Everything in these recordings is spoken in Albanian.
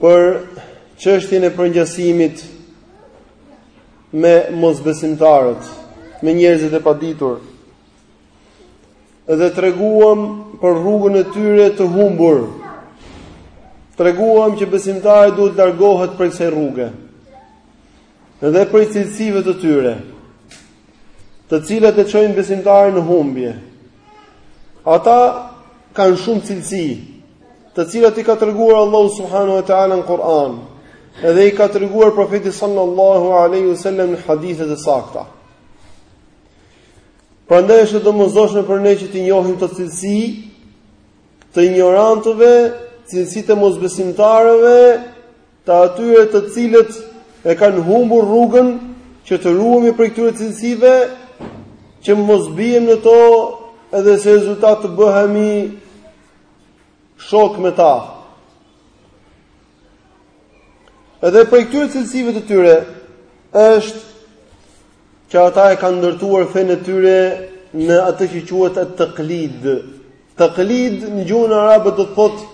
për çështjen e përngjasimit me mosbesimtarët, me njerëzit e paditur. Dhe treguam për rrugën e tyre të humbur. Treguam që besimtari duhet të largohet prej kësaj rruge. Dhe prej cilësive të tyre, të cilat e çojnë besimtarin në humbje. Ata kanë shumë cilësi, të cilat i ka treguar Allahu subhanahu wa taala në Kur'an, edhe i ka treguar profeti sallallahu alaihi wasallam në hadithe të sakta. Prandaj është domosdoshme për ne që t'i njohim këto cilësi të injorantëve, cilësitë e mosbesimtarëve të atyre të cilët e kanë humbur rrugën që të ruhemi prej këtyre cilësive që mos biem në to edhe si rezultat të bëhemi shok me ta. Edhe prej këtyre cilësive të tyre është Që ata e kanë ndërtuar fenë e tyre në atë që quhet at-taqlid. Taqlid në gjuhën arabe do të thotë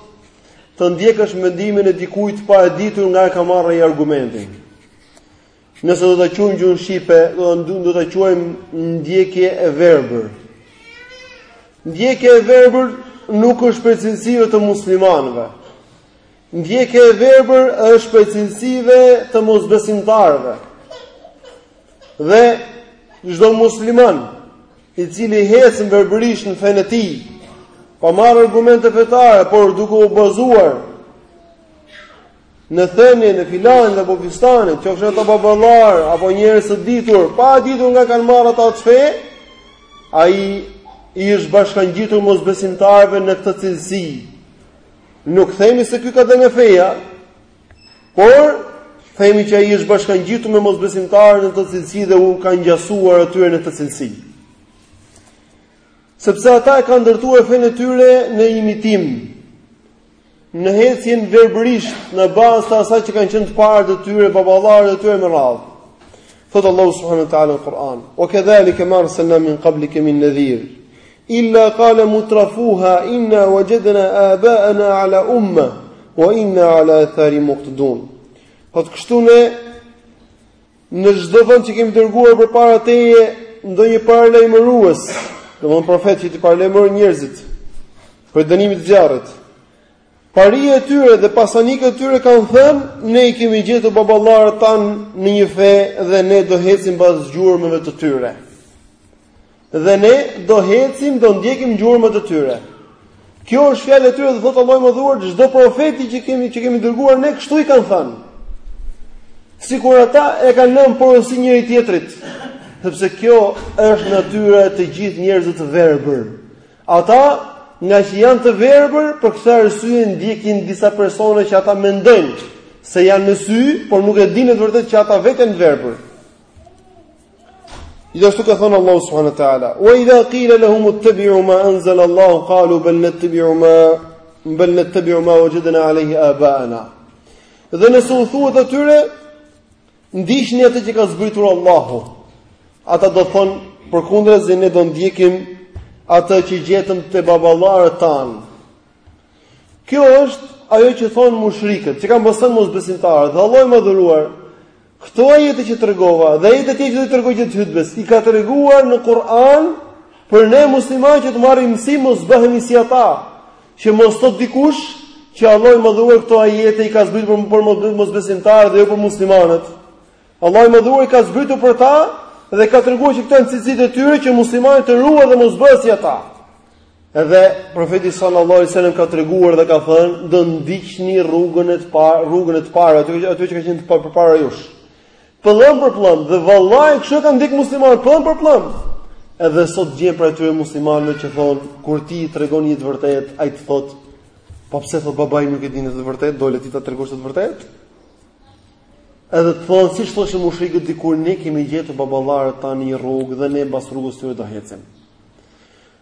të ndjekësh mendimin e dikujt pa e ditur nga e ka marrë ai argumentin. Nëse do ta quajmë gjuhën shqipe, do ta quajmë ndjekje e verbër. Ndjekje e verbër nuk është prej cilësive të muslimanëve. Ndjekja e verbër është prej cilësive të mosbesimtarëve. Dhe çdo musliman i cili hecën verbërisht në fenë e tij, pa marrë argumente fetare, por duke u bazuar në thënien e filanit apo fistekut, qofshin ata baballar apo njerëz të ditur, pa ditur nga kanë marrë ata këtë fe, ai i është bashkangjitur mosbesimtarëve në këtë cilësi. Nuk themi se ky ka dalë nga feja, por themi që ai është bashkangjitur me mosbesimtarët në këtë cilësi dhe u ka ngjasuar atyre në këtë cilësi. Sepse ata e kanë ndërtuar fenë e tyre në imitim, në hecjen verbërisht në bazë të asaj që kanë qenë të parët e tyre, baballarët e tyre me radhë. Thotë Allahu subhanahu wa taala në Kur'an: "Wa kadhalika ma arsalna min qablika min nadhir." Illa qala mutrafuha inna wajadna aba'ana ala umma wa inna ala athari muqtadun. Po kështu ne në çdo vend që kemi dërguar përpara teje ndonjë paralajmërues, domthon profet që t'i paralajmërojë njerëzit për dënimin e zjarrit. Paria e tyre dhe pasanikët e tyre kanë thënë, ne i kemi gjetur baballarët tanë në një fe dhe ne do hecim pas gjurmëve të tyre. Dhe ne do hecim, do ndjekim gjurmët e tyre. Kjo është fjala e tyre dhe thotë Allahu i Madhëruar, çdo profeti që kemi që kemi dërguar ne kështu i kanë thënë. Sikur ata e kanë lënë porosi njëri tjetrit, sepse kjo është natyra e të gjithë njerëzve të verbër. Ata, ngaqë janë të verbër, për këtë arsye ndjekin disa persona që ata mendojnë se janë me sy, por nuk e dinë vërtet që ata vetë janë verbër. Gjithashtu ka thonë Allahu subhanahu wa taala, "Wa idha qila lahum ittabi'u ma anzala Allahu qalu bal nattabi'u ma wajadna alayhi aba'ana." Dhe nëse u thuhet atyre, Ndiqni atë që ka zbritur Allahu. Ata do thonë, përkundrazi ne do ndjekim atë që gjetëm te baballarët tanë. Kjo është ajo që thonë mushrikët, që ka thënë mosbesimtarët, dhe Allahu i Madhëruar këto ajete që tregova, dhe ajete tjera që do t'i tregoj gjatë hutbes, i ka treguar në Kur'an për ne muslimanë që të marrim mësim mos bëhemi si ata. Që mos thotë dikush që Allahu i Madhëruar këto ajete i ka zbritur për mosbesimtarët dhe jo për muslimanët. Allahu i Madhëruar i ka zbritur për ta dhe ka treguar që këto janë cilësitë e tyre që muslimani të ruhet dhe mos bëhet si ata. Edhe profeti sallallahu alajhi wasallam ka treguar dhe ka thënë, "Do ndiqni rrugën e të par, rrugën e të parëve, atyre që kanë qenë përpara jush." Pllëmb për pllëmb dhe vallahi kështu e kanë ndjek muslimanët pllëmb për pllëmb. Edhe sot gjen prej atyre muslimanëve që thonë kur ti i tregon një të vërtetë, ai të thotë, po pse thotë babai nuk e dinte të vërtetën, dole ti ta tregosh të vërtetën? Edhe të thonë siç thoshin mushrikët dikur ne kemi gjetur baballarët tanë në një rrugë dhe ne mbas rrugës tyre do hecim.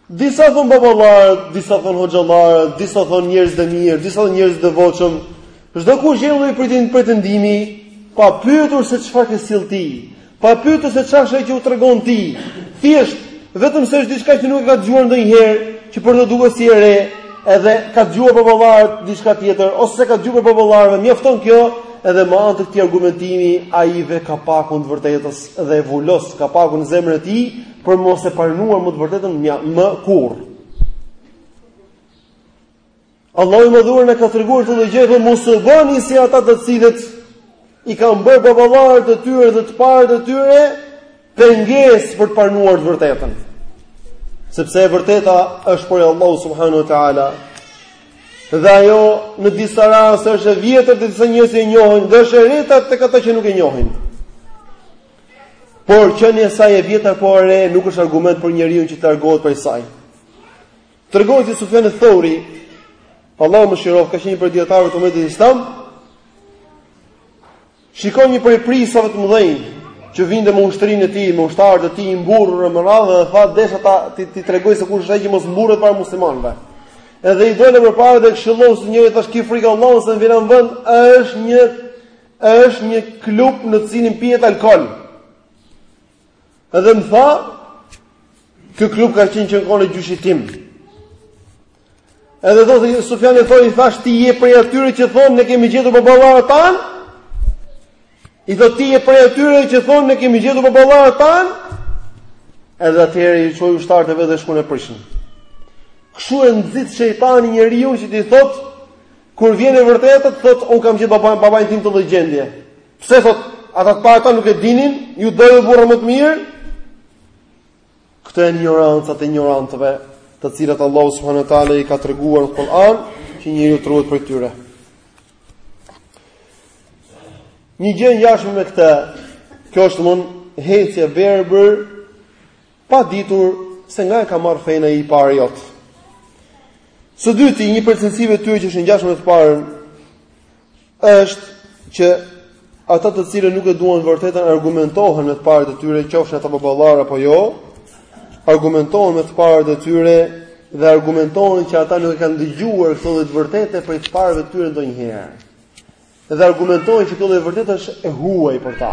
Disa thonë baballarët, disa thonë hoxhallarët, disa thonë njerëzit e mirë, disa thonë njerëzit e devotshëm. Çdo kush gjen një lloj pretendimi, pretendimi pa pyetur se çfarë ke sjell ti, pa pyetur se çfarë është që u tregon ti. Thjesht, vetëm se është diçka që nuk e ka dëgjuar ndonjëherë, që për të duket si e re, edhe ka dëgjuar baballarët diçka tjetër ose ka dëgjuar prej baballarëve, mjafton kjo edhe me anë të këtij argumentimi ai ve kapakun të vërtetës dhe e vulos kapakun në zemrën e tij për mos e pranuar më të vërtetën më, më kurrë. Allahu i Madhëruar na ka treguar këto gjëra dhe mos bëni si ata të cilët i kanë bërë baballarët e tyre dhe të parët e tyre pengesë për të pranuar të vërtetën. Sepse e vërteta është prej Allahut subhanahu wa ta'ala dhe ajo në disa raste është e vjetër dhe disa njerëz e njohin dhe është e re tek ata që nuk e njohin. Por qenia e saj e vjetër apo e re nuk është argument për njeriun që të largohet prej saj. Tregohet se Sufjan al-Thauri, Allahu e mëshiroft, ka qenë një prej dietarëve të mëdhenj të islamit. Shikon një prej prijësave të mëdhenj që vinte me ushtrinë e tij, me ushtarët e tij i mburrur me radhë dhe tha desha t'i, t'i tregoj se kush është ai që mos të mburret para muslimanëve. Edhe i dole përpara dhe e këshillon si njeri thash ki frikë Allahun se në vend është një Është një klub në të cilin pihet alkool. Edhe më tha, ky klub ka qenë që në kohë të gjyshit tim. Edhe thot Sufjan al-Thauri, i thash ti je prej atyre që thonë ne kemi gjetur baballarët tan? I thot ti je prej atyre që thonë ne kemi gjetur baballarët tan? Edhe atëherë i çoi ushtarët e vet shkuan e prishën. Kshu e nxit shejtani njeriun që t'i thotë Kur vjen e vërteta, thotë, un kam gjetë babain, babain tim në këtë lloj gjendje. Pse thotë, ata të parë ata nuk e dinin, ju dolët burra më të mirë? Këto janë injorancat e injorantëve, të cilat Allahu subhanahu wa taala i ka treguar në Kur'an, që njeriu të ruhet prej tyre. Një gjë e ngjashme me këtë, kjo është domethënë hecje e verbër Pa ditur se nga e ka marrë fenë ai i pari jot. Së dyti, një prej cilësive të tyre që është e ngjashme me të parën është që ata të cilët nuk e duan të vërtetën argumentohen me të parët e tyre, qofshin ata baballar apo jo, argumentohen me të parët e tyre dhe argumentohen që ata nuk e kanë dëgjuar këtë lloj të vërtete prej të parëve të tyre ndonjëherë. Dhe argumentohen që kjo lloj e vërtete është e huaj për ta.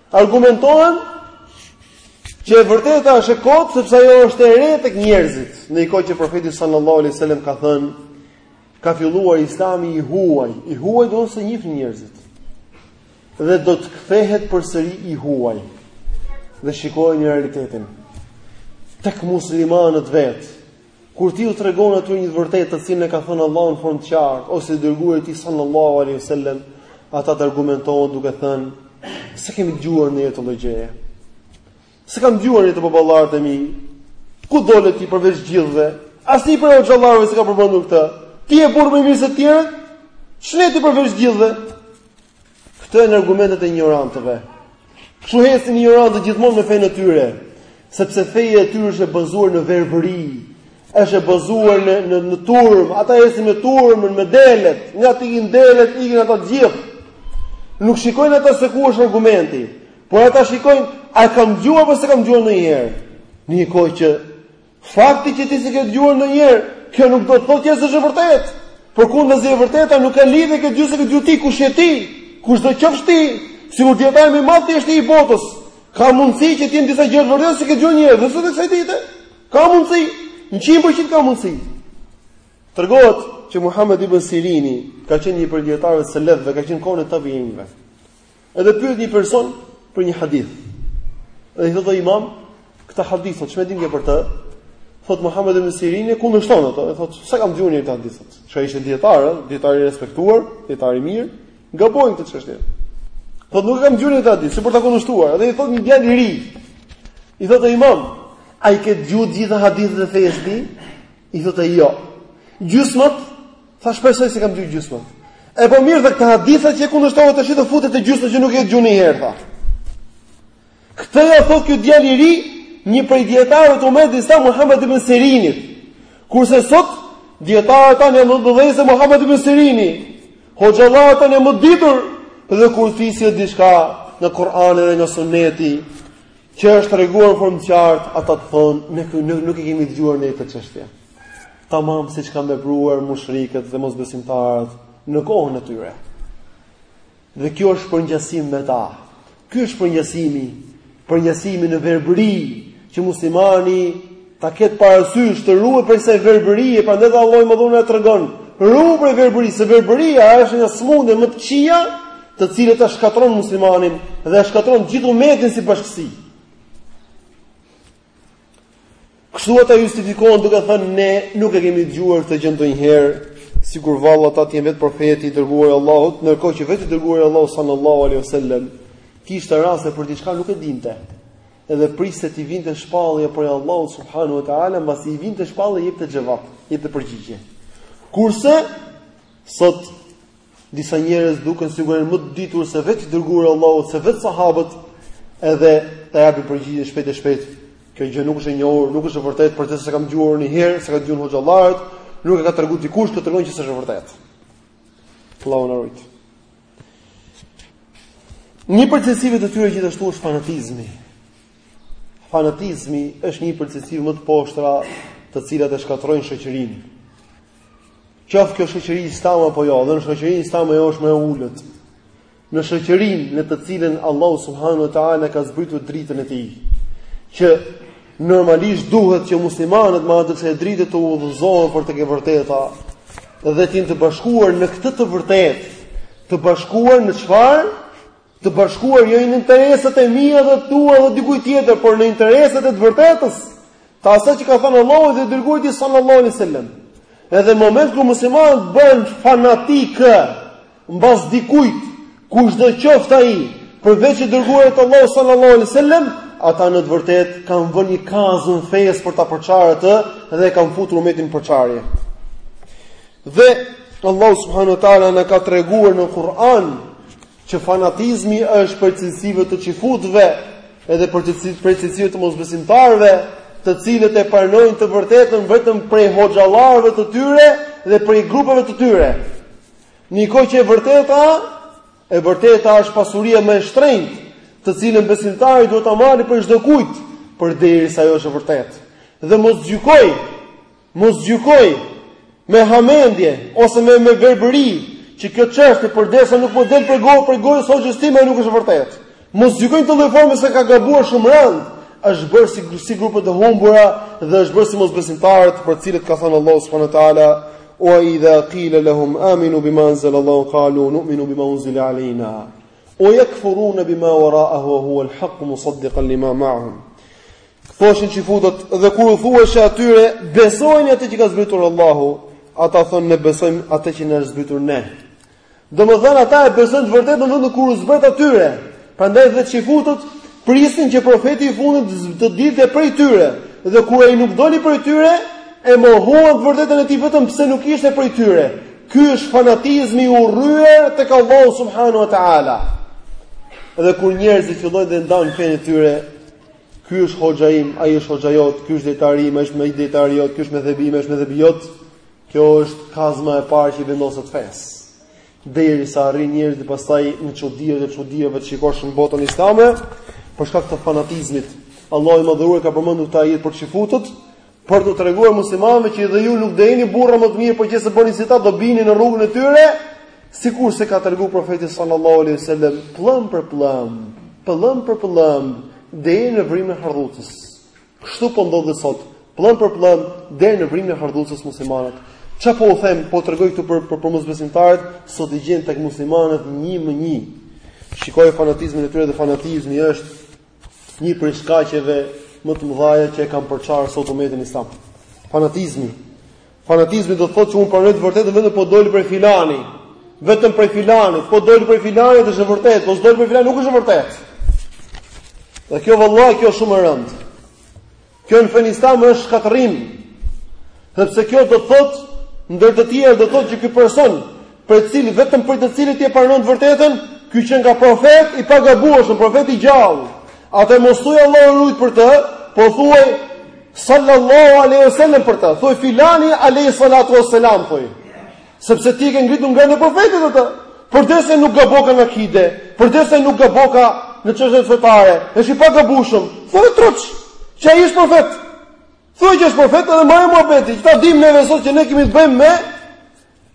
Argumentohen që e vërteta është e kotë sepse ajo është e re tek njerëzit. Në një kohë që profeti sallallahu alaihi wasallam ka thënë ka filluar Islami i huaj. I huaj do të thotë s'e njihnin njerëzit. Dhe do të kthehet përsëri i huaj. Dhe shikojeni realitetin. Tek muslimanët vetë Kur ti u tregon atyre një të vërtetë të cilën e ka thënë Allahu në formë të qartë ose i dërguari i tij sallallahu alaihi wasallam, ata të argumentohen duke thënë s'e kemi dëgjuar ne këtë lloj gjëje. S'e kam dëgjuar unë te baballarët e mi. Ku dole ti përveç gjithëve? Asnjë prej hoxhallarëve s'e ka përmendur këtë. Ti je burrë më i mirë se të tjerët? Ç'ne ti përveç gjithëve? Këto janë argumentet e injorantëve. Kështu ecin injorantët gjithmonë me fenë e tyre, sepse feja e tyre është e bazuar në verbëri, është e bazuar në në, në turm, ata ecin me turmën, me delet, nga të ikin delet ikin ata të gjithë. Nuk shikojnë ata se ku është argumenti, por ata shikojnë a e kam dëgjuar apo s'e kam dëgjuar ndonjëherë. Në një kohë që Fakti që ti s'e ke dëgjuar ndonjëherë, kjo nuk do të thotë që s'është e vërtetë. Përkundazi e vërteta nuk ka lidhje këtë gjë se këtë gjë ti kush je ti? Kushdo qofsh ti? Sikur dijetari më i madh të jesh i botës. Ka mundësi që ti në disa gjëra të vërteta s'i ke dëgjuar ndonjëherë, dhe sot e kësaj dite. Ka mundësi, 100% ka mundësi. Tregohet që Muhammed ibn Sirini ka qenë një prej dijetarëve të selefëve, ka qenë në kohën e tabiinëve. Edhe e pyet një person për një hadith. Dhe i thotë o imam, këtë hadith thotë ç'mendim ke për të? Thot Muhamed ibn Sirin e kundërshton ato, e thot s'e kam dëgjuar këtë hadith. Ç'ka, ishte dijetar, dijetar i respektuar, dijetar i mirë, gaboi në këtë çështje. Thot nuk e kam dëgjuar këtë hadith, si për ta kundërshtuar, edhe i thot një djalë i ri. I thotë o imam, a i ke dëgjuar gjithë hadithet e fesë ti? I thotë jo. Gjysmat, tha, shpresoj se kam dëgju gjysmat. Epo mirë dhe ky hadith, tha, që e kundërshtove ti futet te gjysma që nuk e ke dëgju njëherë, tha. Këtë e thot kjo djali i ri, një prej dijetarëve të umetit sa Muhammed ibn Sirinit. Kurse sot, dijetarët tanë janë më të mëdhenj se Muhammed ibn Sirini. Hoxhallarët tanë janë më të ditur dhe kur ti sjell diçka nga Kurani dhe nga suneti. Që është treguar në formë të qartë, ata të thonë, ne nuk, nuk e kemi dëgjuar ne këtë çështje. Tamam siç kanë vepruar mushrikët dhe mosbesimtarët në kohën e tyre. Dhe kjo është përngjasim me ta. Ky është përngjasimi, përngjasimi në verbëri që muslimani Ta ketë parasysh të ruhet prej kësaj verbërie, prandaj dhe Allahu në Kuran e tregon. Ruhu prej verbërisë, se verbëria është një prej smundjeve më të këqija, të cilat e shkatron muslimanin dhe e shkatron gjithë umetin si bashkësi. Kështu ata justifikohen duke thënë ne nuk e kemi dëgjuar këtë gjë ndonjëherë, sikur vallë ata të jenë vetë profeti i dërguar i Allahut, ndërkohë që vetë i dërguar i Allahut sallallahu alaihi wasallam kishte raste për diçka nuk e dinte. edhe priste t'i vinte shpallja prej Allahut subhanahu wa taala, mbasi i vinte shpallja jepte xhevap, jepte përgjigje. Kurse sot disa njerëz duken sikur janë më të ditur se vetë i dërguari i Allahut, se vetë sahabët, edhe ta japin përgjigje shpejt e shpejt. Kjo gjë nuk është e njohur, nuk është e vërtetë, për se s'e kam dëgjuar një herë, s'e kanë dëgjuar hoxhallarët, nuk e ka treguar dikush, kjo tregon që s'është e vërtetë. Allahu na rujt. Një prej cilësive të tyre gjithashtu është fanatizmi. Fanatizmi është një prej cilësive më të poshtëra, të cilat e shkatërrojnë shoqërinë. Qoftë kjo shoqëri islame apo jo, dhe në shoqërinë islame ajo është më e ulët. Në shoqërinë në të cilën Allahu subhanahu wa taala ka zbritur dritën e tij, që Normalisht duhet që muslimanët me anë të dritës të udhëzohen për tek e vërteta dhe të jenë të bashkuar në këtë të vërtetë, të bashkuar në çfarë? Të bashkuar jo në interesat e mia dhe tua dhe dikujt tjetër, por në interesat e të vërtetës. Të asaj që ka thënë Allahu dhe i dërguari i tij sallallahu alaihi wasallam. Edhe në moment kur muslimanët bëhen fanatikë Mbas dikujt, kushdo qoftë ai, përveç të dërguarit të Allahut sallallahu alaihi wasallam, ata në të vërtetë kanë vënë një kazëm fesë për ta përçarë atë dhe e kanë futur umetin në përçarje. Dhe Allahu subhanahu wa taala na ka treguar në Kur'an që fanatizmi është prej cilësive të çifutëve, edhe prej cilësive të mosbesimtarëve, të cilët e pranojnë të vërtetën vetëm prej hoxhallarëve të tyre dhe prej grupeve të tyre. Ndërkohë që e vërteta, e vërteta është pasuria më e shtrenjtë, të cilën besimtari duhet ta marrë prej çdokujt, përderisa ajo është e vërtetë. Dhe mos gjyko, mos gjyko me hamendje ose me me verbëri që kjo çështje përderisa nuk po del prej gojës, prej gojës së hoxhës tim a nuk është e vërtetë. Mos gjyko në këtë lloj forme se ke gabuar shumë rëndë, është bërë si si grupet e humbura dhe është bërë si mosbesimtarët për të cilët ka thënë Allahu subhanahu wa taala wa idha qila lahum aminu bima anzala Allahu qalu nu'minu bima unzila alina wa yakfuruna bima wara'ahu wa huwa al-haqq musaddiqan lima ma'ahum Thoshin çifutët dhe kur u thuhej atyre besoni atë që ka zbritur Allahu ata thonë ne besojmë atë që na është zbritur ne Domethënë ata e besojnë të vërtetën vetëm kur u zbret atyre. Prandaj dhe çifutët prisnin që profeti i fundit të dilte prej tyre, dhe kur ai nuk doli prej tyre, e mohuan të vërtetën e tij vetëm pse nuk ishte prej tyre. Ky është fanatizmi i urryer tek Allahu subhanahu wa taala. Dhe kur njerëzit fillojnë dhe ndajnë fenë e tyre, ky është hoxha im, ai është hoxha jot, ky është dietari im, ai është dietari jot, ky është medhhebi im, ai është medhhebi jot, Kjo është kazma e parë që i vendoset fesë. Derisa arrijnë njerëzit pastaj në çudinë e çudive të shikosh në botën islame për shkak të fanatizmit. Allahu i madhëruar ka përmendur këtë ajet për çifutët, për t'u treguar muslimanëve që dhe ju nuk do jeni burra më të mirë po qe se bëni si ata do bini në rrugën e tyre, sikurse ka treguar profeti sallallahu alaihi wasallam pllëmb për pllëmb, pllëmb për pllëmb deri në vrimën e hardhucës. Kështu po ndodh dhe sot, pllëmb për pllëmb, deri në vrimën e hardhucës muslimanët. Ça po ju them, po ju tregoj këtu për për, për mosbesimtarët, sot i gjen tek muslimanët një më një. Shikoje fanatizmin e tyre dhe fanatizmi është një prej shkaqeve më të mëdha që e kanë përçarë sot umetin islam. Fanatizmi. Fanatizmi do të thotë që unë pranoj të vërtetën vetëm po doli prej filani. Vetëm prej filani, po doli prej filani është e vërtetë, po s'doli prej filani nuk është e vërtetë. Dhe kjo vallahi kjo është shumë e rëndë. Ky fanatizëm është shkatërrim. Sepse kjo do të thotë ndër të tjerë do të thotë që ky person Për të cilin vetëm për të cilin ti e pranon të vërtetën, ky qenka profet i pagabueshëm, profet i gjallë. Atë mos thuaj Allahun lut për të, po thuaj sallallahu alaihi wasallam për të. Thuaj filani alaihi salatu wassalam thuaj. Sepse ti e ke ngritur në gradën e profetit atë. Përderisa nuk gaboka në akide, përderisa nuk gaboka në çështje fetare. Është i pagabueshëm. Thuaj troç, që ai është profet. Thuaj që është profet edhe mbylle muhabetin. Që ta dimë neve sot që ne kemi të bëjmë me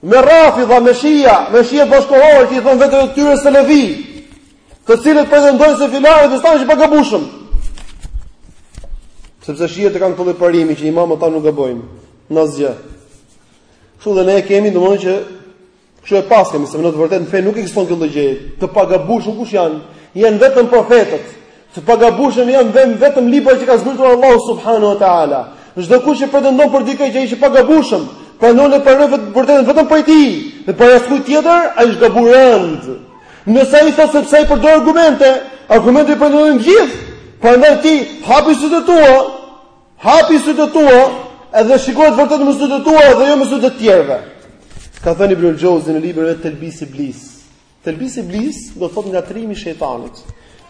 Me Rafidha, me Shia, me Shia bashkëkohorë që i thonë vetes së tyre Selefi, të cilët pretendojnë se filani e fistani është i pagabueshëm. Sepse Shiat e kanë këtë parim që imamët ata nuk gabojnë në asgjë. Kështu dhe ne e kemi, domethënë që kështu e paskemi se në të vërtetë në fe nuk ekziston kjo gjë. Të pagabueshëm kush janë? Janë vetëm profetët. Të pagabueshëm janë dhe vetëm librat që ka zbritur Allahu subhanahu wa taala. Çdo kush që pretendon për dikë që është i pagabueshëm, pranon të vërtetën vetëm prej tij, dhe prej askujt tjetër ai është gabuar rëndë. Nëse ai thotë sepse ai përdor argumente, argumentet i përdorin të gjithë, prandaj ti hapi sytë tua, hapi sytë tua, edhe shikoje të vërtetën me sytë e tua dhe jo me sytë e të tjerëve. Ka thënë Ibn al-Jauzi në librin e Telbis Iblis, Telbis iblis do të thotë ngatërrimi i shejtanit.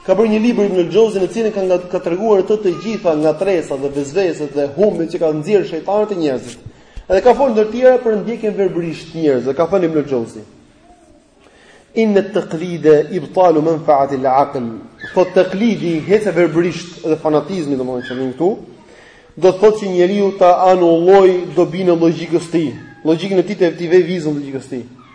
Ka bërë një libër Ibn al-Jauzi në të cilin ka ka treguar ato të gjitha ngatërresat dhe vesveset dhe humbjet që ka nxjerrë shejtani te njerëzit. Edhe ka folë ndër të tjera për ndjekjen verbërisht të njerëzve, ka thënë Ibn al-Jauzi. Inna at-taqlida ibtalu manfa'ati al-aql. Po taqlidi ecja verbërisht dhe fanatizmi domethënë që vjen këtu, do të thotë që njeriu ta anulloj dobinë e logjikës së tij, logjikën e tij t'i vejë vizën logjikës së tij.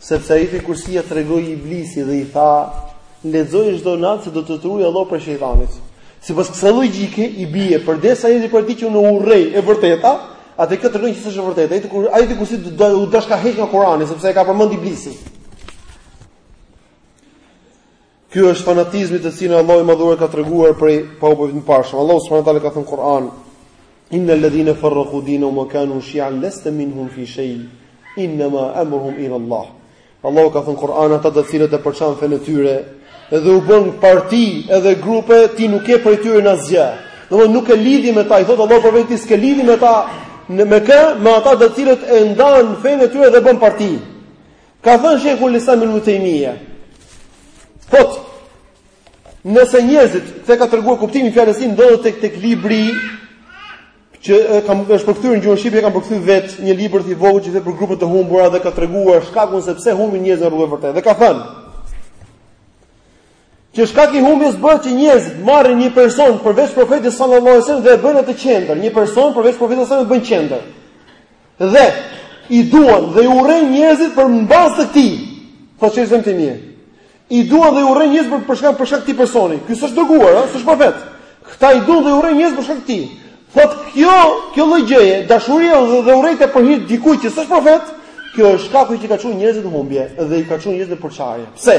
Sepse Ajetul Kursinë ia tregoi Iblisi dhe i tha, lexoje çdo natë se do të të ruaj Allahu prej shejtanit. Sipas kësaj logjike i bie, përderisa ai parti që unë urrej e vërteta, atë kjo tregon që s'është e vërtetë. Ajetul Kur Ajetul Kursi u dashka heq nga Kurani sepse e ka përmend Iblisi. Ky është fanatizmi të cilin Allahu i Madhëruar ka treguar prej popujve të parshëm. Allahu subhanahu wa taala ka thënë në Kur'an: Innal ladhina farraqu dinahum wa kanu shi'an lasta minhum fi shay, inma amruhum ila Allah. Allahu ka thënë në Kur'an ata të cilët e përçan fenë e tyre dhe u bën parti edhe grupe, ti nuk je prej tyre në asgjë. Domthonë nuk ke lidhje me ta, i thotë Allahu profetit s'ke lidhje me ta, me kë, me ata të cilët e ndan fenë e tyre dhe bën parti. Ka thënë Sheikhul Islam Ibn Taymiyyah, thotë, nëse njerëzit, ta ka treguar kuptimin e fjalës, ndodhet tek tek libri që kam është përkthyer në gjuhën shqipe, kam përkthyer vetë një libër të vogël që flet për grupet e humbura dhe ka treguar shkakun se pse humbin njerëzit nga rruga e vërtetë. Dhe ka thënë, Që shkak i humbjes bëhet që njerëzit marrin një person përveç profetit sallallahu alajhi wasallam dhe e bëjnë atë qendër, një person përveç profetit sallallahu alajhi wasallam e bëjnë qendër. Dhe i duan dhe i urrejnë njerëzit për mbazë të tij. Po çfarë zëm ti mirë? I duan dhe i urrejnë njerëzit për shkak për shkak të këtij personi. Ky s'është dërguar, s'është profet. Këta i duan dhe i urrejnë njerëzit për shkak të tij. Thotë, Kjo, kjo lloj gjëje, dashuria dhe urrejtja për hir të dikujt që s'është profet, kjo është shkaku që i ka çuar njerëzit në humbje dhe i ka çuar njerëzit në përçarje. Pse?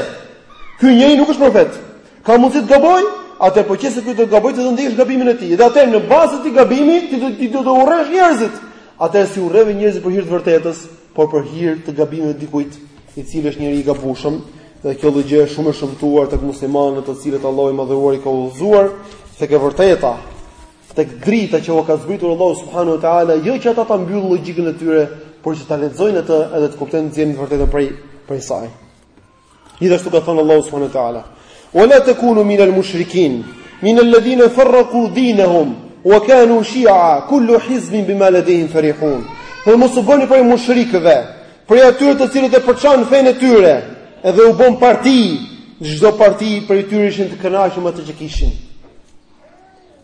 Ky njeri nuk është profet. Ka mundësi të gabojë, atëherë po qe se ky do të gabojë ti do ndjekësh gabimin e tij. Dhe atëherë në bazë të gabimit ti do ti do të urresh njerëzit. Atëherë s'i urreve njerëzit për hir të vërtetës, por për hir të gabimeve të dikujt, i cili është njeri i gabueshëm, dhe kjo lloj gjëje është shumë e shëmtuar tek muslimanët, të cilët Allahu i madhëruar i ka udhëzuar tek e vërteta, tek drita që u ka zbritur Allahu subhanahu wa taala, jo që ata ta mbyllin logjikën e tyre, por që ta lexojnë atë edhe të kuptojnë të gjejnë të vërtetën prej prej saj. Gjithashtu ka thënë Allahu subhanahu wa taala: "Wa la takunu min al-mushrikin, min alladhina farraqu dinahum wa kanu shi'a, kullu hizbin bima ladayhim farihun." Dhe mos u bëni prej mushrikëve, prej atyre të cilët e përçanë fenë e tyre, edhe u bënë parti, çdo parti prej tyre ishin të kënaqur me atë që kishin.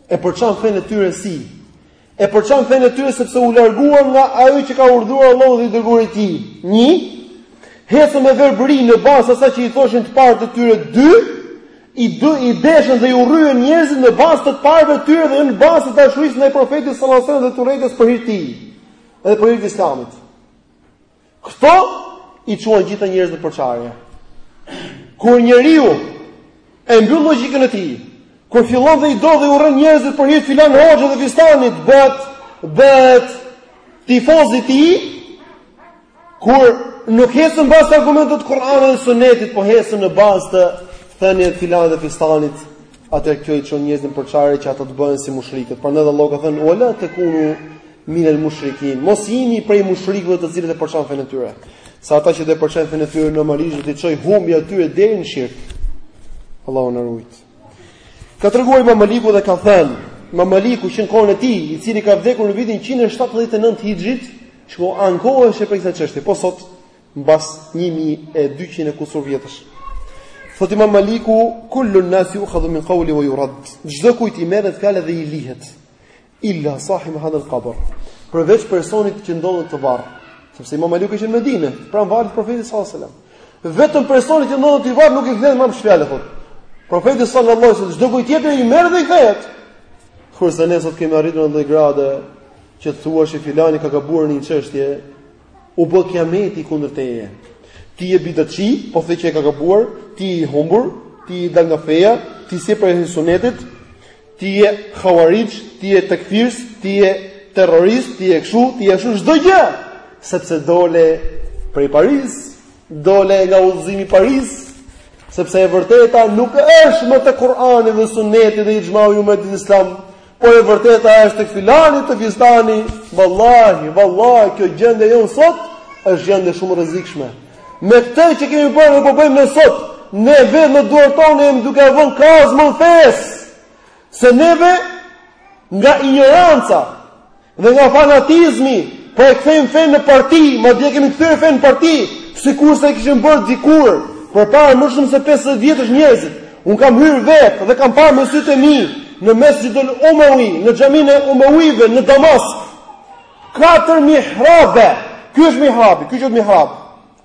E përçanë fenë e tyre si E përçanë fenë e tyre sepse u larguan nga ajo që ka urdhëruar Allahu dhe i dërguari i tij. 1. Hecën me verbëri në bazë të asaj që i thoshin të parët e tyre 2. I dë i deshën dhe i urryen njerëzit në bazë të parëve të tyre dhe jo në bazë të dashurisë ndaj profetit sallallahu alajhi wasallam dhe të urrejtjes për hir të tij. Edhe për hir të Islamit. Këto i çuan gjithë njerëzit në përçarje. Kur njeriu e mbyll logjikën e tij, kur fillon dhe i do dhe i urren njerëzit për hir filan hoxhës dhe fistanit, bëhet bëhet tifozi i tij. Kur nuk hecën në bazë të argumenteve të Kur'anit dhe Sunetit, po hecën në bazë të thënieve të filanit dhe fistanit, atëherë kjo i çon njerëzit në përçarje që ata të bëhen si mushrikët. Prandaj Allahu ka thënë: "Ola tekunu Min el mushrikin. Mos jini prej mushrikëve të cilët e përçanë fenë e tyre. Se ata që do të përçajnë fenë e tyre normalisht do t'i çojë humbja e tyre deri në shirk. Allahu na rujt. Ka treguar Imam Maliku dhe ka thënë, Imam Maliku që në kohën e tij, i cili ka vdekur në vitin 179 Hijrit, ankohesh për këtë çështje, po sot mbas 1200 e kusur vjetësh. Thot Imam Maliku, kullu an-nas yu'khadhu min qawli wa yurad. Çdokujt i merret fjala dhe i lihet. illa sahib hadha al-qabr. Përveç personit që ndodhet në varr, sepse Imam Maliku ka qenë në Medinë, pranë varrit të Profetit sallallahu alajhi wasallam. Vetëm personi që ndodhet në varr nuk i kthehet fjala thotë. Profeti sallallahu alajhi wasallam çdokujt tjetër i merret dhe i kthehet. Kurse ne sot kemi arritur në atë gradë që të thuash se filani ka gabuar në një çështje, u bë kiameti kundër teje. Ti je bidatçi, po the që e ka gabuar, ti i humbur, ti i dalë nga feja, ti s'je prej sunetit, Ti je havarixh, ti je tekfirs, ti je terrorist, ti je kështu, ti je ashtu çdo gjë, sepse dole prej parisë, dole nga udhëzimi i parisë, sepse e vërteta nuk është më te Kur'ani dhe Sunneti dhe ixhmai i umetit islam, po e vërteta është tek filani te fistani, vallahi, vallahi kjo gjendje jonë sot është gjendje shumë e rrezikshme. Me këtë që kemi bërë dhe po bëjmë ne sot, ne vetë me duart tona jemi duke ia vënë kazmën fesë. Se neve nga injoranca dhe nga fanatizmi po e kthejmë fenë në parti, madje e kemi kthyer fenë në parti, sikurse e kishin bërë dikur, përpara më shumë se 500 vjetësh njerëzit. Un kam hyrë vetë dhe kam parë me sytë e mi në Mesxhidul Umawi, në xhaminë e Umawive në Damask. Katër mihrabe, ky është mihrabi, ky është mihrab,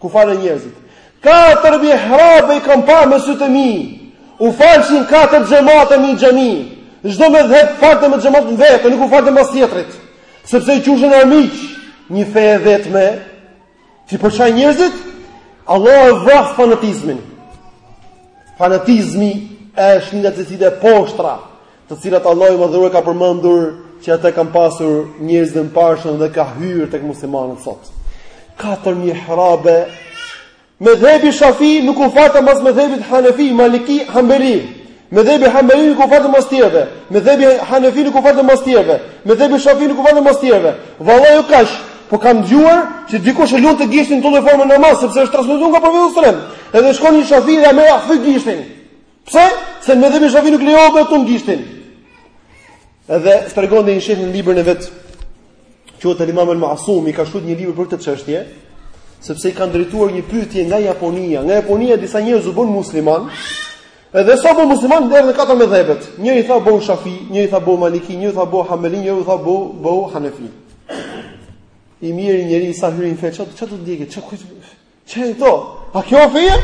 ku falen njerëzit. Katër mihrabe i kam parë me sytë e mi. U falshin katër xhamate në xhami. Çdo medhheb u falte me xhematin e vet, nuk u falte mbas tjetrit. Sepse i qujshin armiq, një fe e vetme, T'i përçajë njerëzit? Allahu e vraftë fanatizmin. Fanatizmi është një nga cilësitë e poshtra, të cilat Allahu i madhëruar i ka përmendur që i kanë pasur njerëzit e mëparshëm dhe ka hyrë tek muslimanët sot. 4 mihrabe, medhhebi Shafi nuk u falte mas medhhebit Hanefi, Maliki, Hambeli. Medhhebi Hanbeli nuk u falte mas tjerëve. Medhhebi Hanefi nuk u falte mas tjerëve. Medhhebi Shafi nuk u falte mas tjerëve. Vallai u kash, po kam dëgjuar se dikush e lunte gishtin në këtë formë namaz sepse është transmetuar nga profeti sallallahu alajhi wasallam. Edhe shkon një Shafi dhe ma kap gishtin. Pse? Se në medhhebin Shafi nuk lejohet ta tundë gishtin. Edhe tregon një shejh në librin e vet. Quhet Imam al-Ma'sumi ka shkruar një libër për këtë çështje, sepse i kanë drejtuar një pyetje nga Japonia. Nga Japonia disa njerëz u bënë muslimanë, Edhe sa u bënë muslimanë erdhën katër medhhebet. Njëri i tha bëhu Shafi, njëri i tha bëhu Maliki, njëri i tha bëhu Hambeli, njëri i tha bëhu bëhu Hanefi. I mjeri njeri sa hyri në fe, çfarë çfarë do të ndjekë? Çfarë kujt? Çfarë këto? A kjo është feja?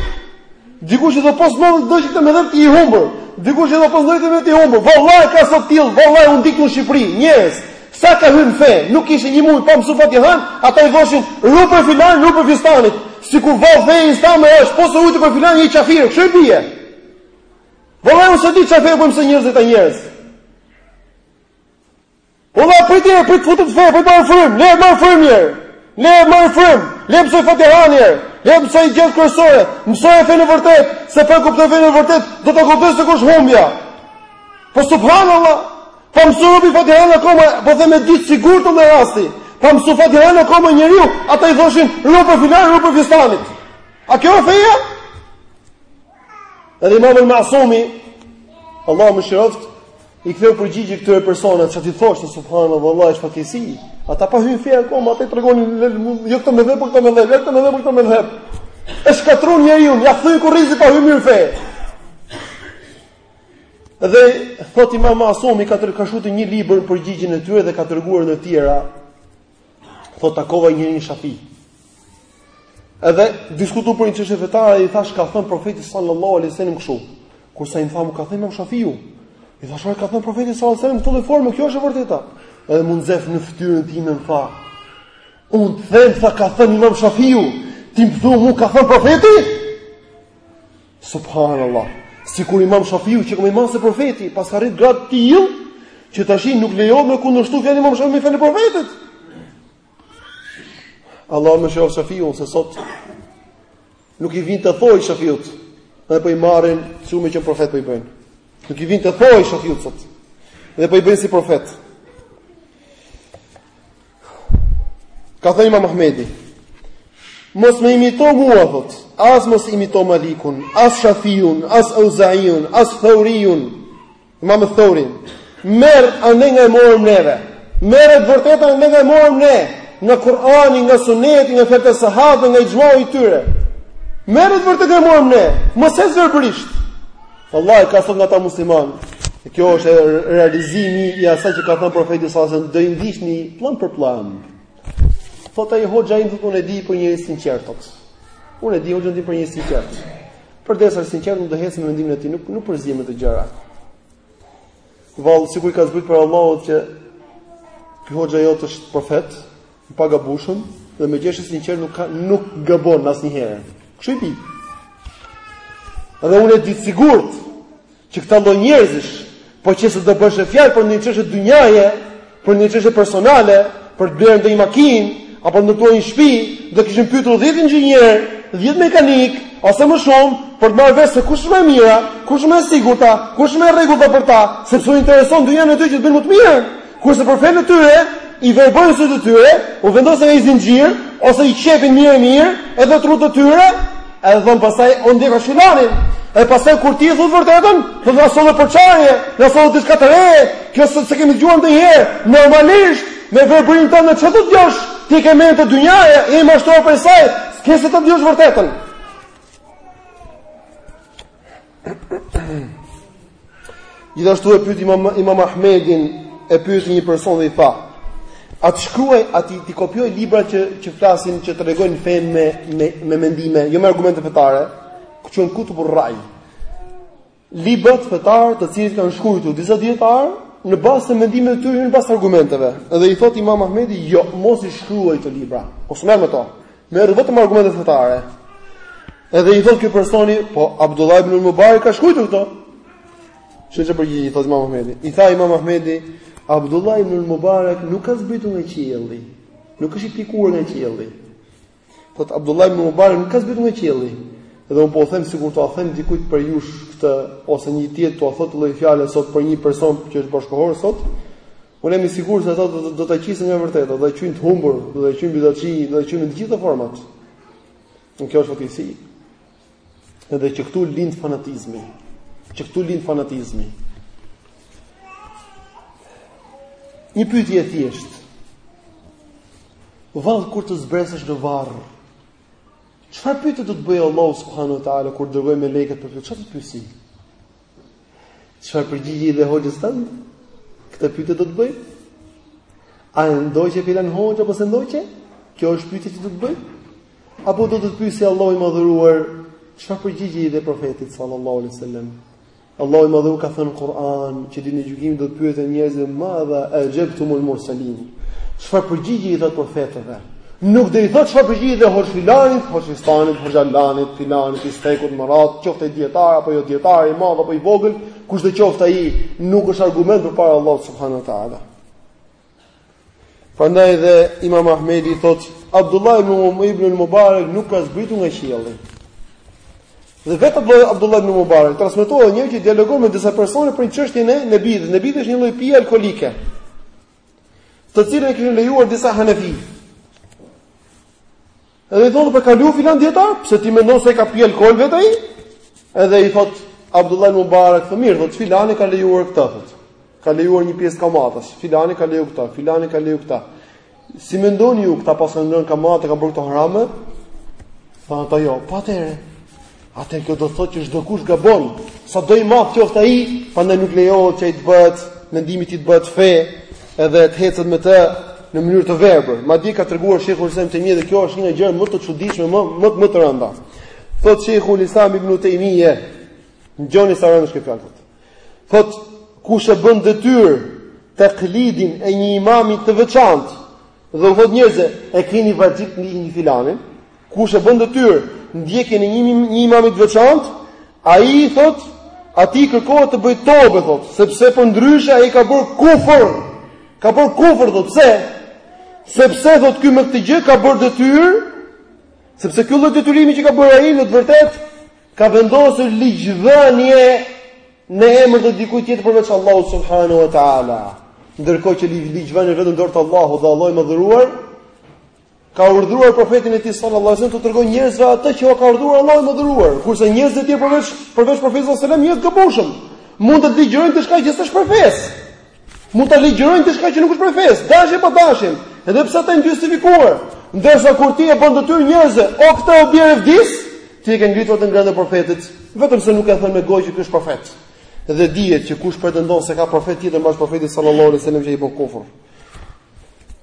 Dikush i thotë po s'ndoqe këtë medhheb ti i humbur. Dikush i thotë po s'ndoqe mua ti i humbur. Vallahi ka sot të tillë, vallahi unë di këtu në Shqipëri, njerëz. Sa ka hyrë në fe, nuk ishte një muj pa mësu Fatihën, ata i thoshin, Ruju prej filan, ruju prej fistanit. Sikur vallë feja islame është, po s'u rujte prej filan je kafir, kështu e bie. Vallahi unë s'e di çfarë feja po mësojn njerëzit këta njerëz. Vallë për ti, për të futur fe, për të marrë frym, le të marrë frym mirë. Le të marrë frym, le të mësoj Fatihën mirë. Le të mësoj gjërat kryesore, mësoj fenë e vërtet, se po kuptoj fenë e vërtet, do të kuptoj se ku është humbja. Po subhanallahu Pa mësu robi fatihan akoma, po them e di të sigurt një rast. Pa mësu fatihan akoma njeriu, ata i thoshin, ruju prej filanit, ruju prej fistanit. A kjo është feja? Edhe imam Masumi, Allahu e mëshiroft, i ktheu përgjigje këtyre personave, që i thoshte, subhanallah, është fatkeqësi. Ata pa hyrë në fe akoma, ata i tregonin, jo këtë medhheb, po këtë medhheb, jo këtë medhheb, po këtë medhheb. E shkatrun njeriun, ja thyjn kurrizin pa hyrë mirë në fe. Dhe thot Imam Masumi ka të ka shkrut një libër për përgjigjen e tyre dhe ka treguar ndër të tjera. Thot takova një njeri shafi. Edhe diskutum për një çështje fetare dhe i thash ka thënë profeti sallallahu alaihi wasallam kështu. Kurse ai tha ka thënë Imam Shafiu. I thash ka thënë profeti sallallahu alaihi wasallam në këtë formë, kjo është e vërteta. Edhe m'u nxeh në fytyrën time tha. Unë të them se ka thënë Imam Shafiu, ti më thua mua ka thënë profeti? Subhanallahu. Sikur Imam Shafiu qenka më i madh se profeti, paska arrit grad të tillë që tashi nuk lejohet me kundërshtu fjalën e Imam Shafiu me fjalën e profetit. Allahu e mëshiroft Shafiun se sot nuk i vin të drejt Shafiut, edhe po i marrin sikur me qen profet po i bëjnë. Nuk i vin të drejt Shafiut sot. Edhe po i bëjnë si profet. Ka thënë Imam Ahmedi, mos më imito mua, thot, as mos imito Malikun, as Shafiun, as Auzaiun, as Thauriun, Imam Thaurin. Merre andej nga e morëm neve. Merre të vërtetën andej nga e morëm ne, nga Kur'ani, nga Suneti, nga fjalët e sahabëve, nga ixhmau i tyre. Merre të vërtetën nga e morëm ne, mos ec verbërisht. Wallahi ka sot nga ata musliman. Kjo është realizimi i asaj që ka thënë profeti se do i ndiqni pllam për pllam. Thotë ai hoxha im thotë unë e di për njeri t'sinqert thotë. Unë e di hoxhën tim për njeri t'sinqert. Përderisa është i sinqert unë do eci me mendimin e tij, nuk nuk përzihem me këto gjëra. Vallë sikur i ka zbritur prej Allahut që ky hoxha jot është profet, I pagabushëm dhe meqë është i sinqert nuk ka, nuk gabon asnjëherë. Kështu e di? Dhe unë e di të sigurt që këta lloj njerëzish, po qe se do bëhej fjalë për ndonjë çështje dynjaje, për ndonjë çështje personale, për të blerë ndonjë makinë, apo ndonjë shpi, do kishin pytur dhjetë inxhinierë, dhjetë mekanikë, ose më shumë për të marrë vesh se kush është më e mira, kush është më e sigurta, kush është më e rregullta për ta, sepse u intereson dynjaja e tyre që ta bëjn më të mirë. Kurse për fenë e tyre, i verbojnë sytë e tyre, u vendosin një zinxhir, ose i qepin mirë e mirë, edhe trutë e tyre, edhe thonë pastaj, po ndjek hoxhë filanin, edhe pastaj kur ti e thua të vërtetën, të thonë na solle përçarje, na solle shkatërrime, kjo se, s'e kemi dëgjuar ndonjëherë, normalisht, me verbërinë tënde ç'të dëgjosh, ti ke mendtë te dynjaja, je i mashtruar pas saj, s'ke si të dëgjosh vërtetën. Gjithashtu e pyeti Imam Imam Ahmedin, e pyeti një person dhe i tha: "A t'i shkruaj, a t'i t'i kopjoj libra që që flasin, që tregojnë fenë me me me mendime, jo me argumente fetare, që quhen kutub urraj?" Librat fetarë, të cilët kanë shkruar disa dijetarë në bazë të mendimeve të tyre, jo në bazë të argumenteve. Dhe i thotë Imam Ahmedi, "Jo, mos i shkruaj këto libra, mos u merr me to." Merr vetëm argumente fetare. Edhe i thotë ky personi, po Abdullah ibn Mubarak ka shkruar këto. Çfarë përgjigje i thotë Imam Ahmedi? I tha Imam Ahmedi, Abdullah ibn Mubarak nuk ka zbritur nga qielli. Nuk është i pikuar nga qielli. Thotë Abdullah ibn Mubarak nuk ka zbritur nga qielli. Dhe unë po ju them sikur t'ua them dikush prej jush këtë ose një tjetër t'ua thotë këtë lloj fjale sot për një person që është bashkëkohor sot, Unë jam i sigurt se ata do do ta qisin nga e vërteta, do ta quajnë të humbur, do ta quajnë bidatçi, do ta quajnë në të gjitha format. Dhe kjo është fatkeqësi. Edhe që këtu lind fanatizmi. Që këtu lind fanatizmi. Një pyetje e thjeshtë. Vallë kur të zbresësh në varr. Çfarë pyetje do të bëjë Allahu subhanahu wa taala kur dërgon melekët për ty? Çfarë të pyesi? Çfarë përgjigje i dhe hoxhës tënd? Këtë pyetje do të bëj. A e ndoqe filan hoxhë apo s'e ndoqe? Kjo është pyetje që do të bëj. Apo do të të pyesi Allahu i madhëruar çfarë përgjigje i dhe profetit sallallahu alaihi wasallam? Allahu i madhëruar ka thënë në Kur'an që ditën e gjykimit do të pyeten njerëzit madha exhebtumul mursalin. Çfarë përgjigje i dhatë profetëve? Nuk do i thotë çfarë përgjigje i dhe hoxhë filanit, hoxhë fistanit, hoxhë allanit, filanit, fistekut, Murat, qoftë ai dijetar apo jo dijetar, i madh apo i vogël, kushdo qoftë ai, nuk është argument përpara Allahut subhanahu wa taala. Prandaj dhe Imam Ahmedi thotë Abdullah ibn al-Mubarak nuk ka zbritur nga qielli. Dhe vetë Abdullah, Abdullah ibn Mubarak transmetohet njëherë që dialogon me disa persona për çështjen e nebidhit. Nebidhi është një lloj pije alkoolike. të cilën e kishin lejuar disa hanefi. Edhe i thonë po e ka leju filan dijetar, pse ti mendon se ka pirë alkool vetë ai, edhe i thotë Abdullah ibn Mubarak, po mirë, thotë filani ka lejuar këta, thotë. ka lejuar një pjesë kamatës, filani ka lejuar këta, filani ka lejuar këta. Si mendoni ju këta paskan ngrënë kamatë, kanë bërë këto harame, thanë ata jo, po atëherë, Atëherë kjo do të thotë që çdokush gabon, sado i madh qoftë ai, prandaj nuk lejohet që ai të bëhet mendimi i tij të bëhet fe, edhe të hecet me të në mënyrë të verbër. Madje ka treguar Sheikhul Islam ibn Taymije dhe kjo është një nga gjërat më të çuditshme, më më më të rënda. Thot Sheikhul Islam ibn Taymije, ngjoni sa rëndë është kjo fjalë. Thot kush e bën detyrë taklidin e një imami të veçantë, dhe u thot njerëzve e keni vaxhib të ndiqni filanin, Kush e bën detyrë ndjekjen e një një imami të veçantë, ai thot, atij i kërkohet të bëj tobe thot, sepse përndryshe ai ka bërë kufër. Ka bërë kufër thot, pse? Sepse thot ky me këtë gjë ka bërë detyrë, sepse ky lloj detyrimi që ka bërë ai në të vërtetë ka vendosur ligjvënie në emër të dikujt tjetër përveç Allahut subhanahu wa taala. Ndërkohë që ligjvënia është vetëm në dorë të Allahut dhe Allahu i madhëruar, ka urdhëruar profetin e tij sallallahu alajhi wasallam t'u tregojë njerëzve atë që ka urdhëruar Allahu i madhëruar, kurse njerëzit e tjerë përveç përveç profetit sallallahu alajhi wasallam janë të gabueshëm. Mund të ligjërojnë diçka që s'është prej fesë. Mund të ligjërojnë diçka që nuk është prej fesë, dashje pa dashje, edhe pse ata janë të justifikuar. Ndërsa kur ti ua bën detyrë njerëzve, o këtë o bjer e vdis, ti e ke ngritur në gradën e profetit, vetëm se nuk e ke thënë me gojë që ky është profet. Dhe dihet që kush pretendon se ka profet tjetër mbas profetit sallallahu alajhi wasallam ai bën kufër.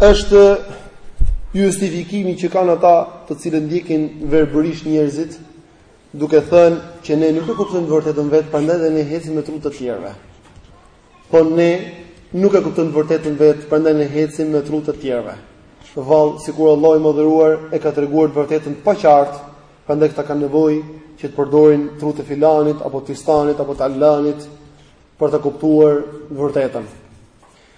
Është justifikimi që kanë ata të cilët ndjekin verbërisht njerëzit duke thënë që ne nuk e kuptojmë të vërtetën vet, prandaj dhe ne ecim me trutë e të tjerëve. Po ne nuk e kuptojmë të vërtetën vet, prandaj ne ecim me trutë e të tjerëve. Vallë, sikur Allahu i madhëruar e ka treguar të vërtetën paqartë, prandaj këta kanë nevojë që të përdorin trutë e filanit apo të fistëkut apo të alanit për ta kuptuar të vërtetën.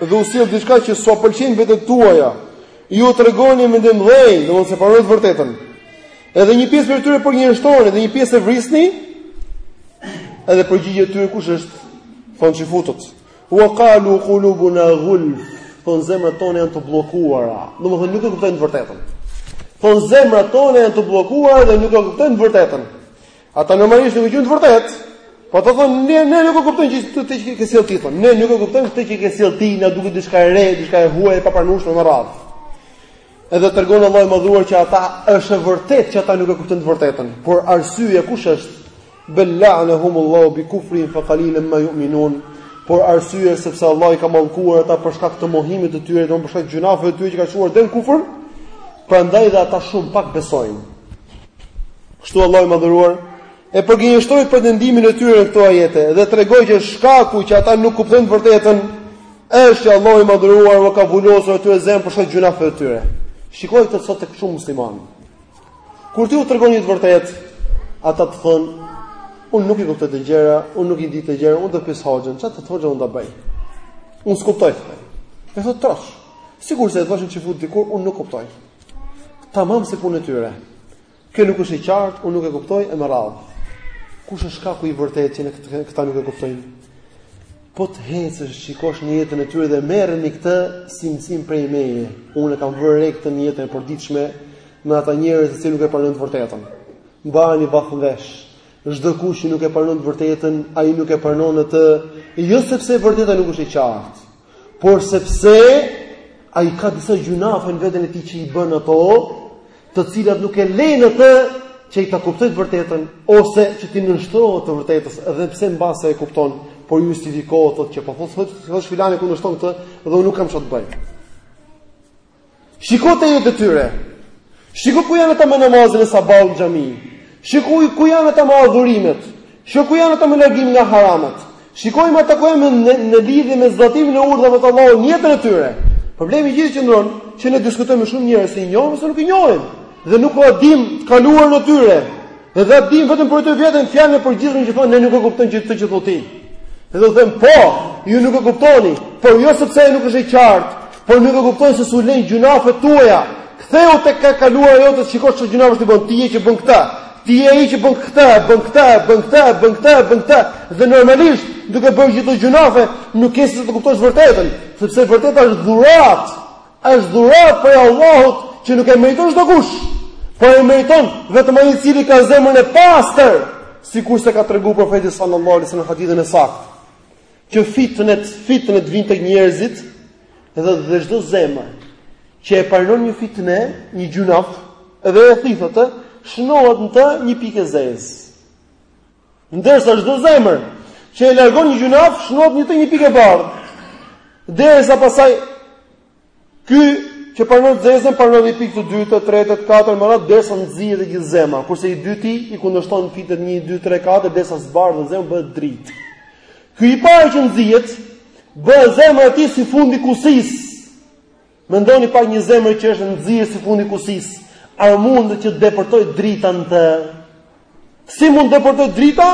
dhe u sjell diçka që s'ua pëlqejnë vetet tuaja, ju tregoheni mendjemëdhenj, domethënë s'e pranoni të vërtetën. Edhe një pjesë prej tyre e përgënjeshtroni dhe një pjesë e vrisni. Edhe përgjigja e tyre kush është? Thonë çifutët. Wa qalu qulubuna ghulf. Thonë zemrat tona janë të bllokuara. Domethënë nuk e kuptojnë të vërtetën. Thonë zemrat tona janë të bllokuara dhe nuk e kuptojnë të vërtetën. Ata normalisht nuk e kuptojnë të vërtetën. Po të thonë, ne ne nuk e kuptojmë këtë që ke sjell ti thonë. Ne nuk e kuptojmë këtë që ke sjell ti, na duket diçka e re, diçka e huaj e papranueshme, e me radhë. Edhe tregon Allahu i madhëruar që ata është e vërtetë që ata nuk e kuptojnë të vërtetën, por arsyeja kush është? Bel laanahum Allahu bi kufrihim fa qalilan ma yu'minun. Por arsyeja sepse Allahu i ka mallkuar ata për shkak të mohimit të tyre, domethënë për shkak të gjynaheve të tyre që i kanë çuar deri në kufër, prandaj dhe ata shumë pak besojnë. Kështu Allahu i Madhëruar e përgënjeshtoi pretendimin e tyre në këto ajete dhe tregoi që shkaku që ata nuk kuptojnë të vërtetën është që Allahu i Madhëruar u ka vulosur atyre zemrën për shkak gjynafeve të tyre. Shikoje këtë sot tek shumë muslimanë. Kur ti u tregon një të vërtetë, ata të thonë, unë nuk i kuptoj këto gjëra, unë nuk i di këto gjëra, unë do pys hoxhën, çfarë të thotë unë do bëj. Unë s'kuptoj. E thotë troç. Sikurse thoshin çifutët dikur, unë nuk kuptoj. Tamam si punë e tyre. Kjo nuk është e qartë, unë nuk e kuptoj e me radhë. Kush është shkaku i vërtetë që ne këta nuk e kuptojnë? Po të hecësh, shikosh në jetën e tyre dhe merrni këtë si mësim prej meje. Unë e kam vënë re këtë në jetën e përditshme me ata njerëz që nuk e pranojnë të vërtetën. Mbajeni vath në vesh. Çdokush që nuk e pranon të vërtetën, ai nuk e pranon atë, jo sepse e vërteta nuk është e qartë, por sepse ai ka disa gjynafe në veten e tij që i bën ato, të cilat nuk e lejnë atë që ai ta kuptoj të vërtetën ose që t'i nënshtrohet të vërtetës, edhe pse mbase e kupton, por justifikohet thotë që po thotë thotë filani e kundërshton këtë dhe unë nuk kam çfarë të bëj. Shiko te jeta e tyre. Shiko ku janë ata me namazin e sabahut në xhami. Shiko ku janë ata me adhurimet. Shiko ku janë ata me largimin nga haramat. Shikojmë ata ku janë në, në lidhje me zbatimin e urdhrave të Allahut në jetën e tyre. Problemi i gjithë qëndron që ne diskutojmë me shumë njerëz që i njohim ose nuk i njohim dhe nuk ua dimë të kaluarën e tyre. Edhe dimë vetëm përsërisin fjalën e përgjithshme që thonë ne nuk e kuptojmë këtë që thu ti. Dhe u them po, ju nuk e kuptoni, por jo sepse ajo nuk është e qartë, por nuk e kuptoni se s'ju lejnë gjynafet tuaja. Kthehu tek e kaluara jote të shikosh çfarë gjynafe ti bën, ti je që bën këtë. Ti je ai që bën këtë, bën këtë, bën këtë, bën këtë, bën këtë. Dhe normalisht, duke bërë gjithë këto gjynafe, nuk ke sesi të kuptosh vërtetën, sepse vërteta është dhuratë. Është dhuratë prej Allahut që nuk e meriton çdokush, por e meriton vetëm ai i cili ka zemrën e pastër, sikurse ka treguar profeti sallallahu alaihi wasallam në hadithin e saktë. Që fitnet, fitnet vijnë tek njerëzit dhe dhe çdo zemër që e pranon një fitne, një gjynaf, edhe e thith atë, shnohet në të një pikë e zezë. Ndërsa çdo zemër që e largon një gjynaf, shnohet në të një pikë e bardhë. Derisa pastaj ky që pranon zezën pranon një pikë të dytë, të tretë, të katërt, me radhë derisa nxihet e gjithë zemra, kurse i dyti i kundërshton fitnet 1 2 3 4 derisa zbardhet zemra bëhet dritë. Ky i pari që nxihet bëhet zemra e tij si fundi i kusisë Mendoni pak një zemër që është nxirë si fundi i kusisë, a mund që të depërtojë drita në të? Si mund të depërtojë drita?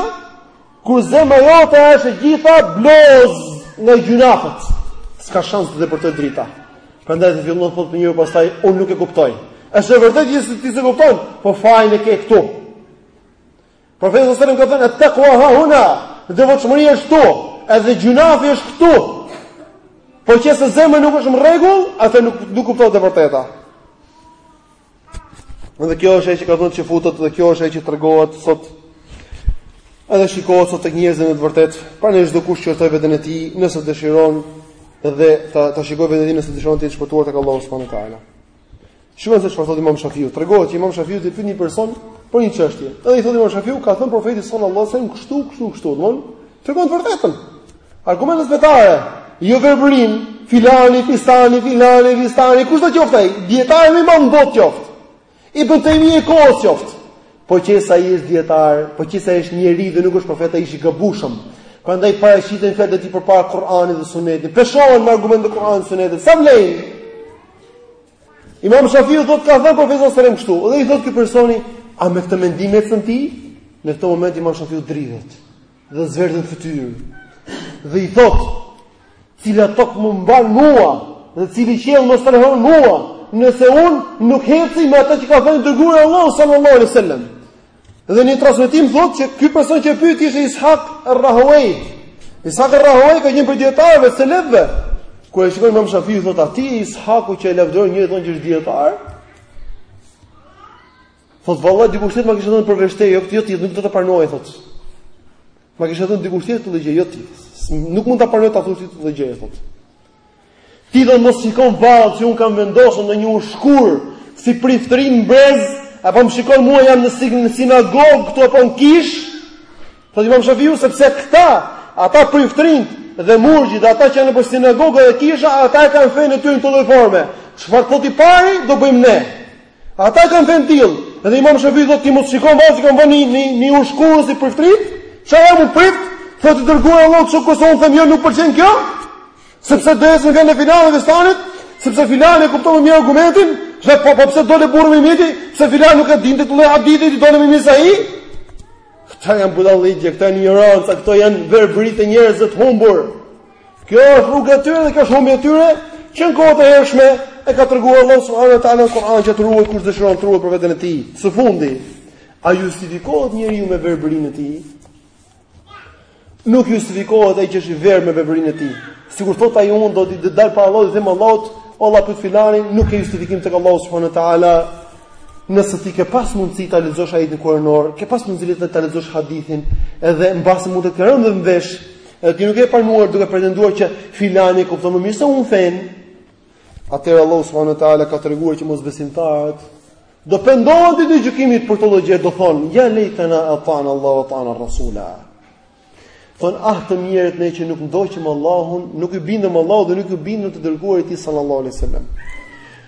Kur zemra jote është e gjitha bloz nga gjynafet, s'ka shans të depërtojë drita. Prandaj të fillon të thotë njëri pastaj unë nuk e kuptoj. Është e vërtetë që ti s'e kupton, po fajin e ke këtu. Profeti sallallahu alajhi wasallam ka thënë at-taqwa ha huna, devotshmëria është këtu, edhe gjynafi është këtu. Po qe se zemra nuk është në rregull, atëherë nuk nuk kuptohet e vërteta. Dhe kjo është ajo që ka thënë që futet dhe kjo është ajo që tregohet sot. Edhe shikohet sot tek njerëzit në të vërtetë, prandaj çdokush qortojë veten e tij, nëse dëshiron dhe ta ta shikojë veten e tij nëse dëshiron të jetë i shpëtuar tek Allahu subhanahu wa taala. Shiko se çfarë thotë Imam Shafiu. Tregohet që Imam Shafiun e pyet një person për një çështje. Edhe i thotë Imam Shafiu ka thënë profeti sallallahu alajhi wasallam kështu, kështu, kështu, domthon, tregon të vërtetën. Argumentet fetare, jo verbërinë, filani, fistani, filani, fistani, kushdo qoftë ai? Dietari më i madh në botë qoftë. Ibn Tejmije i kohës qoftë. Po qe se ai është dietar, po qe se është njeri dhe nuk është profet ai është i gabueshëm. Prandaj paraqiten fjalët e tij përpara Kur'anit dhe Sunetit. Peshohen me argumente të Kur'anit dhe Sunetit. Sa vlen? Imam Shafiu thotë ka thënë profeti sallallahu alaihi wasallam kështu, dhe i thotë ky personi, a me këtë mendim ecën ti? Në këtë moment Imam Shafiu dridhet dhe zverdhet në fytyrë. Dhe i thotë, cila tokë më mban mua dhe cili qiell më strehon mua, nëse unë nuk heci me atë që ka thënë i Dërguari i Allahut sallallahu alaihi wasallam. Dhe në një transmetim thotë që ky person që e pyeti ishte Ishaq Ar-Rahaway. Ishaq Ar-Rahaway ka qenë prej dietarëve të selefëve. Kur e shikoi Imam Shafiu thotë a ti je Ishaku që e lavdërojnë njerëzit thonë që është dietar. Thotë vallahi dikush tjetër ma kishte thënë përveç teje, jo këtë jo ti, nuk do ta pranoj thotë. Ma kishte thënë dikush tjetër këtë lloj gjëje, jo ti. Nuk mund ta pranoj ta thosh ti këtë lloj gjëje thotë. Ti, thotë, mos shikon vallë që unë kam vendosur ndonjë ushkur si priftërinjtë në brez, apo më shikon mua jam në sigë në sinagogë këtu apo në kishë? Thotë Imam Shafiu sepse këta, ata priftërinjtë dhe murgjit dhe ata që janë nëpër sinagoga dhe kisha, ata e kanë fenë e tyre në atë lloj forme. Çfarë thotë i pari do bëjmë ne? Ata kanë fenë të tillë, dhe Imam Shafiu thotë ti mos shikon vallë që kam vënë ndonjë ushkur si priftërit, çfarë jam unë prift? Thotë i Dërguari i Allahut kështu, kurse unë them jo nuk më pëlqen kjo? Sepse do të ndjek filanin e fistanin, sepse filani e kupton më mirë argumentin, se po po pse dole burrë më i mirë ti, se filani nuk e dinte këtë hadith ti dole më i mirë se ai. Këto janë budallallëqe, këto janë ignorancë, këto janë verbëritë e njerëzve të humbur. Kjo është rruga e tyre dhe kjo është humbja e tyre, që në kohët e hershme e ka treguar Allahu subhanahu wa taala në Kur'an që të ruhet kush dëshiron të ruhet për veten e tij. Së fundi, a justifikohet njeriu me verbërinë e tij? Nuk justifikohet ai që është i verbë me verbërinë e tij. Sikur thotë ai unë do të dal para Allahut dhe më Allahut, Allah për filanin nuk e justifikim tek Allahu subhanahu wa taala. Nëse ti ke pas mundësi ta lexosh ajetin Kur'anor, ke pas mundësi ta lexosh hadithin, edhe mbase mund të të ketë rënë në vesh Edhe ti nuk e ke pranuar duke pretenduar që filani kupton më mirë se unë fenë. Atëherë Allahu subhanahu wa taala ka treguar që mosbesimtarët do pendohen ditën e gjykimit për këtë gjë, do thonë ja lejtana atana Allaha wa atana rasula. Thonë ah të mjerët ne që nuk ndoqëm Allahun, nuk iu bindëm Allahut dhe nuk iu bindëm të dërguarit të tij sallallahu alaihi wasallam.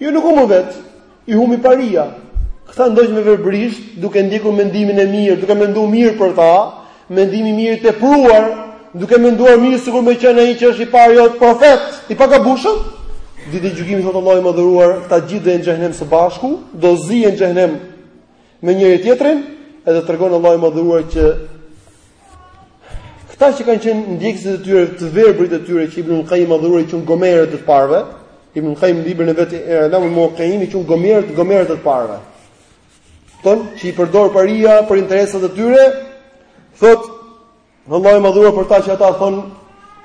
Jo nuk humbën vetë, i humbi paria. Këta ndoqën verbërisht, duke ndjekur mendimin e mirë, duke menduar mirë për ta, mendimi i mirë i tepruar, duke menduar mirë sikur me qenë ai që është i pari jot profet, i pagabushëm. Ditën e gjykimit thotë Allahu i madhëruar, këta të gjithë do jenë në xhenem së bashku, do zihen në xhenem me njëri tjetrin edhe tregon Allahu i madhëruar që këta që kanë qenë ndjekësit e tyre të verbërit e tyre që Ibn Qayyim madhëruar i quan gomerët e të parëve, Ibn Qayyim në librin e vet Ilam al-Muqayyin i quan gomerë, gomerët e të parëve. Kupton që i përdor paria për interesat e tyre, thotë Allahu i madhëruar për ta që ata thonë,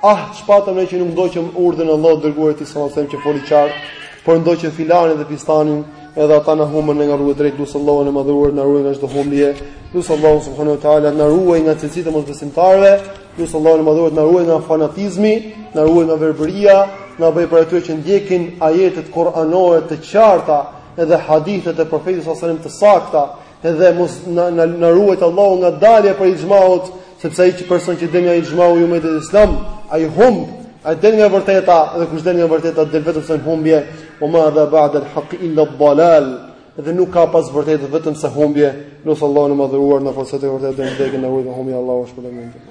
ah, ç'patëm ne që nuk ndoqëm urdhrin e Allahut, të dërguarit të tij asalim që foli qartë, por ndoqëm filanin dhe pistanin, edhe ata na humën ne nga rruga e drejtë, lus Allahun e madhëruar të na ruajë nga çdo humbje, lus Allahun subhanahu wa taala, na ruajë nga cilësitë e mosbesimtarëve, lus Allahun e madhëruar të na ruajë nga fanatizmi, na ruajë nga verbëria, na bëjë prej atyre që ndjekin ajetet kuranore të qarta, edhe hadithet e profetit asalim të sakta, Edhe mos na na, na ruajt Allahu nga dalja prej ixhmaut, sepse ai që person që del nga ixhmau i umetit Islam, ai humb, ai del nga e vërteta dhe kush del nga e vërteta del vetëm se në humbje, o ma dha ba'da al-haq illa ad-dalal. Dhe nuk ka pas të vërtetës vetëm se humbje, lus Allahun e madhëruar na forcoftë në të vërtetë deri në vdekje, na ruajtë nga humbja Allahu shpëton.